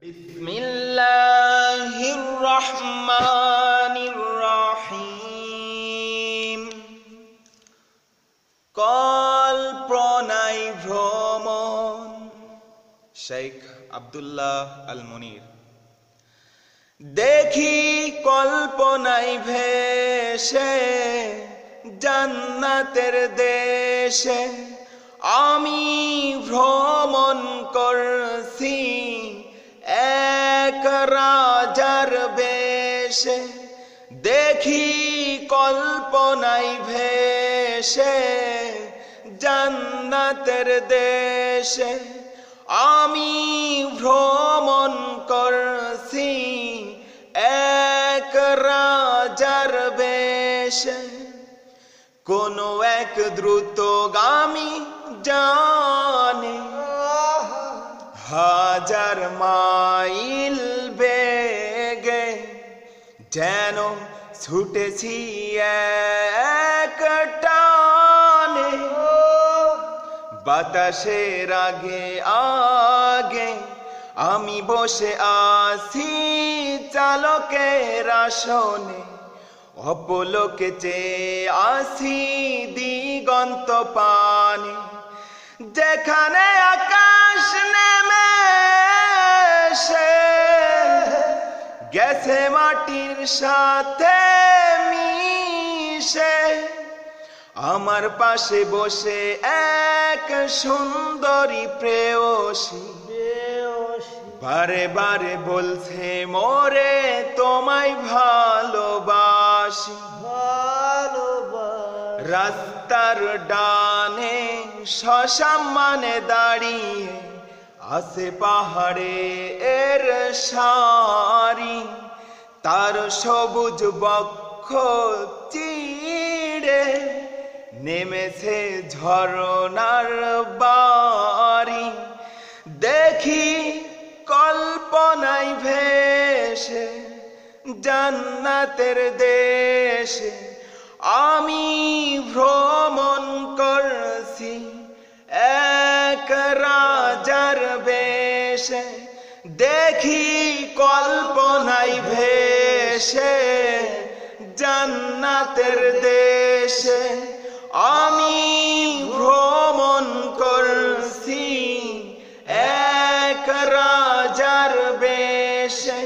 بسم الله الرحمن الرحيم কল্পনাই ভ্রমণ শেখ আব্দুল্লাহ আল মনির দেখি কল্পনাই ভেসে জান্নাতের দেশে আমি ভ্রমণ রাজার বেশে, দেখি কল্পনাই ভেসে, জান্নাতের দেশে। আমি ভ্রমণ করছি এক রাজার বেশে। কোনো এক দ্রুতগামী জানে হাজার বেগে যেন ছুটেছি এক টানে। বাতাসের আগে আগে আমি বসে আছি চালকের আসনে। অপলোকে চেয়ে আসি দিগন্ত পানে। যেখানে আকাশ গেছে মাটির সাথে মিশে। আমার পাশে বসে এক সুন্দরী প্রেয়সী। বারে বারে বলছে মোরে তোমায় ভালোবাসি। রাস্তার ডানে শশাম্মানে দাঁড়িয়ে আসে পাহাড়ে এর সারি, তার সবুজ বক্ষ চিড়ে, নেমেছে ঝরনার বাড়ি। দেখি কল্পনাই ভেসে জান্নাতের দেশে। আমি ভ্রমণ করছি। এক রাজার বেশে দেখি কল্পনাই ভেসে জান্নাতের দেশে। আমি ভ্রমণ করছি এক রাজার বেশে।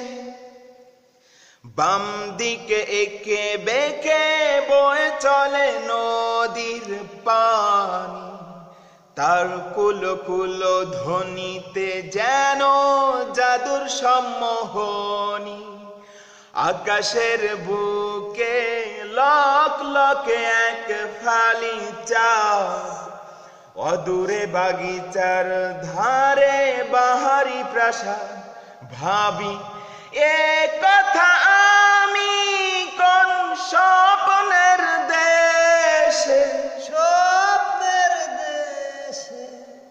বাম দিকে একে বেঁকে বয়ে চলে নদীর পানি। তার কুলো কুলো ধ্বনিতে যেন জাদুর সম্মোহনী। আকাশের বুকে লক লকে এক ফালি চা। অদূরে বাগিচার ধারে বাহারি প্রাসাদ। ভাবি, এ কথা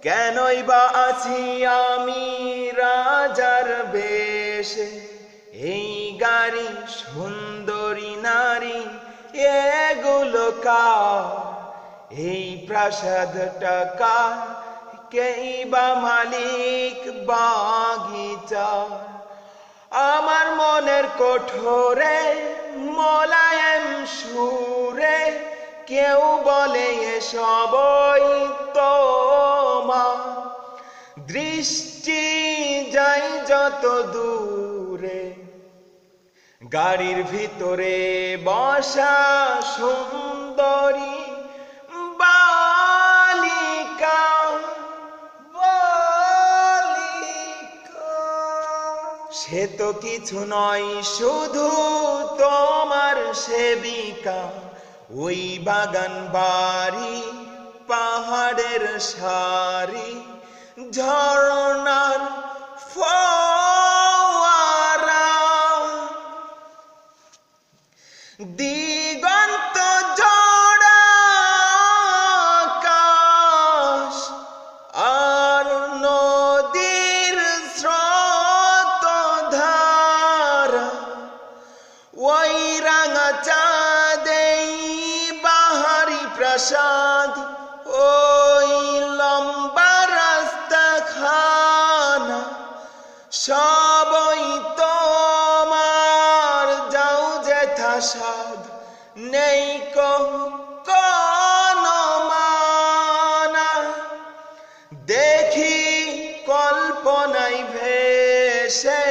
কেনই বা আছি আমি রাজার বেশে? এই গাড়ি সুন্দরী নারী, এগুলো কার? এই প্রাসাদ টাকা কেই বা মালিক বাগিচা? আমার মনের কোঠরে মোলায়েম সুরে কেউ বলে সবই তোমা দৃষ্টি যাই যত দূরে, গাড়ির ভিতরে বসা সুন্দরী বালিকা। সে তো কিছু নয়, শুধু তোমার সেবিকা। ওই বাগান বাড়ি পাহাড়ের সারি ঝরনার ফোয়ারা। দিগন্ত সবই তোমার যাও যেথা সাধ নেই কোন মানা। দেখি কল্পনাই ভেসে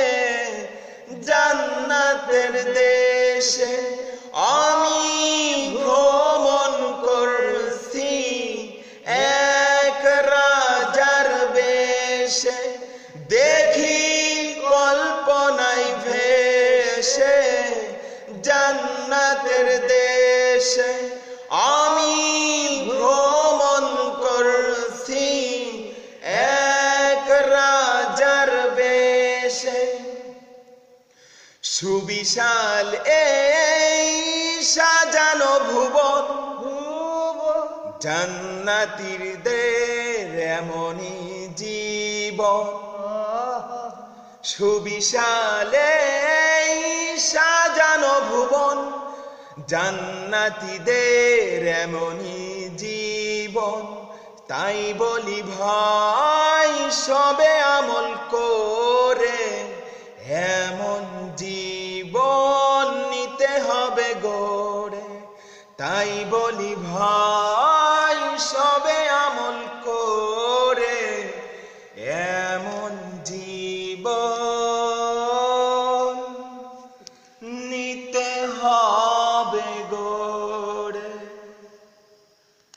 জান্নাতের দেশে। আমি সুবিশাল এই সাজানো ভুবন। জান্নাতির দের এমনই জীবন। সুবিশালে সাজানো ভুবন। জান্নাতিদের এমনই জীবন। তাই বলি, ভাই, সবে আমল তাই বলি ভাই